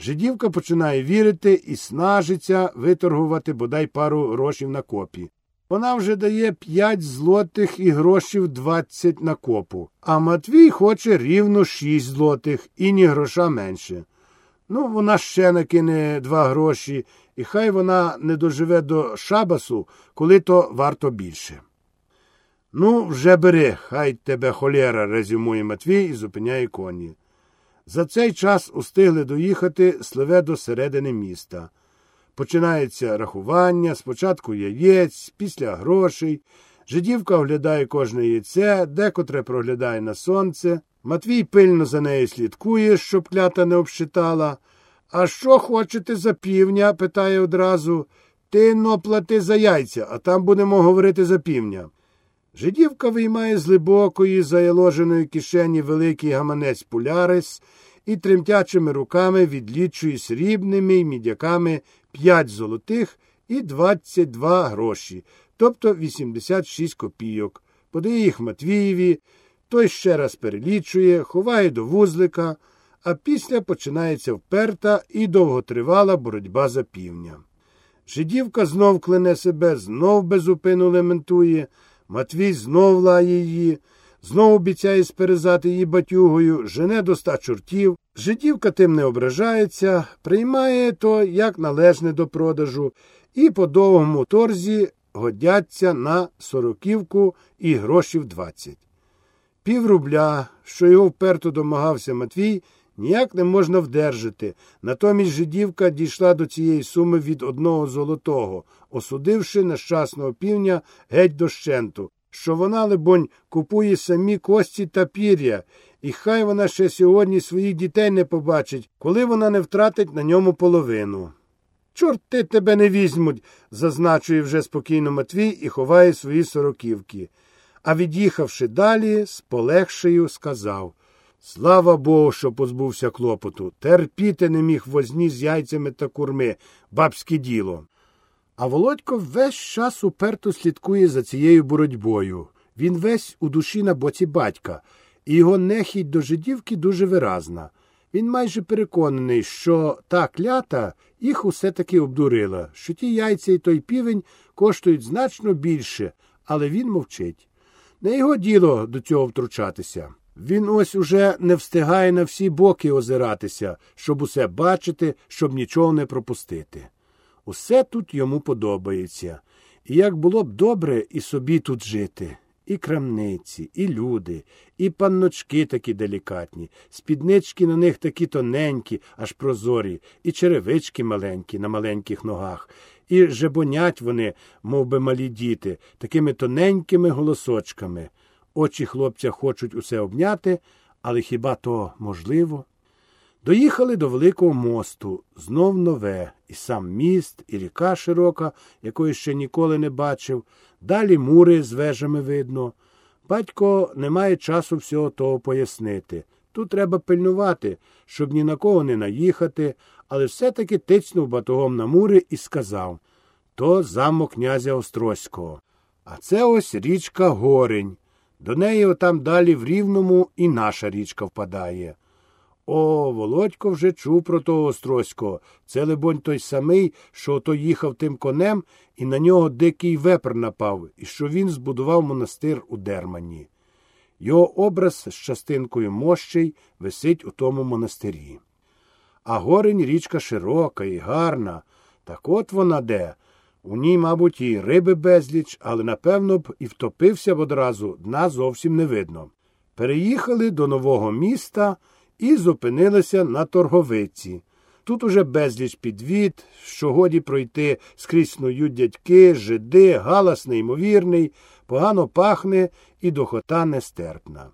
Жидівка починає вірити і снажиться виторгувати бодай пару грошів на копі. Вона вже дає п'ять злотих і грошів двадцять на копу, а Матвій хоче рівно шість злотих і ні гроша менше. Ну, вона ще накине два гроші, і хай вона не доживе до шабасу, коли то варто більше. Ну, вже бери, хай тебе холєра, резюмує Матвій і зупиняє коні. За цей час устигли доїхати сливе до середини міста. Починається рахування, спочатку яєць, після грошей. Жидівка оглядає кожне яйце, декотре проглядає на сонце. Матвій пильно за нею слідкує, щоб клята не обшитала. А що хочете за півня? питає одразу. Ти но плати за яйця, а там будемо говорити за півня. Жидівка виймає з глибокої, заяложеної кишені великий гаманець пулярис і тремтячими руками відлічує срібними й мідяками п'ять золотих і двадцять два гроші, тобто 86 копійок. Подає їх Матвієві, той ще раз перелічує, ховає до вузлика, а після починається вперта і довготривала боротьба за півня. Жидівка знов клине себе, знов безупину лементує. Матвій знов лає її, знов обіцяє сперезати її батюгою, жене до ста чортів. Жидівка тим не ображається, приймає то як належне до продажу, і по довгому торзі годяться на сороківку і грошів двадцять. Пів рубля, що його вперто домагався Матвій, ніяк не можна вдержати. Натомість жидівка дійшла до цієї суми від одного золотого, осудивши нещасного півня геть дощенту, що вона, либонь, купує самі кості та пір'я, і хай вона ще сьогодні своїх дітей не побачить, коли вона не втратить на ньому половину. Чорти тебе не візьмуть, зазначує вже спокійно Матвій і ховає свої сороківки. А від'їхавши далі, з полегшею сказав Слава Богу, що позбувся клопоту. Терпіти не міг возні з яйцями та курми, бабське діло. А Володько весь час уперто слідкує за цією боротьбою. Він весь у душі на боці батька, і його нехідь до жидівки дуже виразна. Він майже переконаний, що та клята їх усе таки обдурила, що ті яйця і той півень коштують значно більше, але він мовчить. Не його діло до цього втручатися. Він ось уже не встигає на всі боки озиратися, щоб усе бачити, щоб нічого не пропустити. Усе тут йому подобається, і як було б добре і собі тут жити. І крамниці, і люди, і панночки такі делікатні, спіднички на них такі тоненькі, аж прозорі, і черевички маленькі на маленьких ногах, і жебонять вони, мов би малі діти, такими тоненькими голосочками. Очі хлопця хочуть усе обняти, але хіба то можливо? Доїхали до Великого мосту, знов нове, і сам міст, і ріка широка, якої ще ніколи не бачив, далі мури з вежами видно. Батько не має часу всього того пояснити. Тут треба пильнувати, щоб ні на кого не наїхати, але все-таки тицнув батогом на мури і сказав то замок князя Острозького. А це ось річка Горень. До неї отам далі в Рівному і наша річка впадає. О, Володько вже чув про того Острозького. Це, либонь, той самий, що ото їхав тим конем, і на нього дикий вепр напав, і що він збудував монастир у Дермані. Його образ з частинкою мощей висить у тому монастирі. А горень річка широка і гарна. Так от вона де. У ній, мабуть, і риби безліч, але напевно б і втопився б одразу, дна зовсім не видно. Переїхали до нового міста і зупинилися на торговиці. Тут уже безліч підвід, що годі пройти скрізь снують дядьки, жиди, галас неймовірний, погано пахне і дохота нестерпна.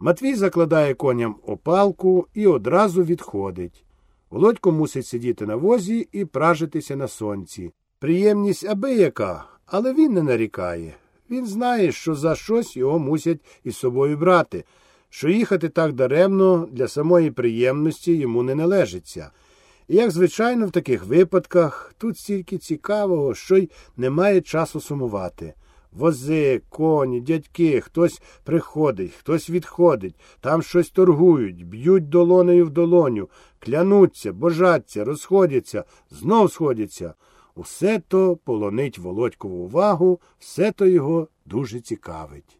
Матвій закладає коням опалку і одразу відходить. Володько мусить сидіти на возі і пражитися на сонці. Приємність аби яка, але він не нарікає. Він знає, що за щось його мусять із собою брати, що їхати так даремно для самої приємності йому не належиться. І як звичайно, в таких випадках тут стільки цікавого, що й немає часу сумувати. Вози, коні, дядьки, хтось приходить, хтось відходить, там щось торгують, б'ють долонею в долоню, клянуться, божаться, розходяться, знов сходяться. Усе то полонить Володькову увагу, все то його дуже цікавить.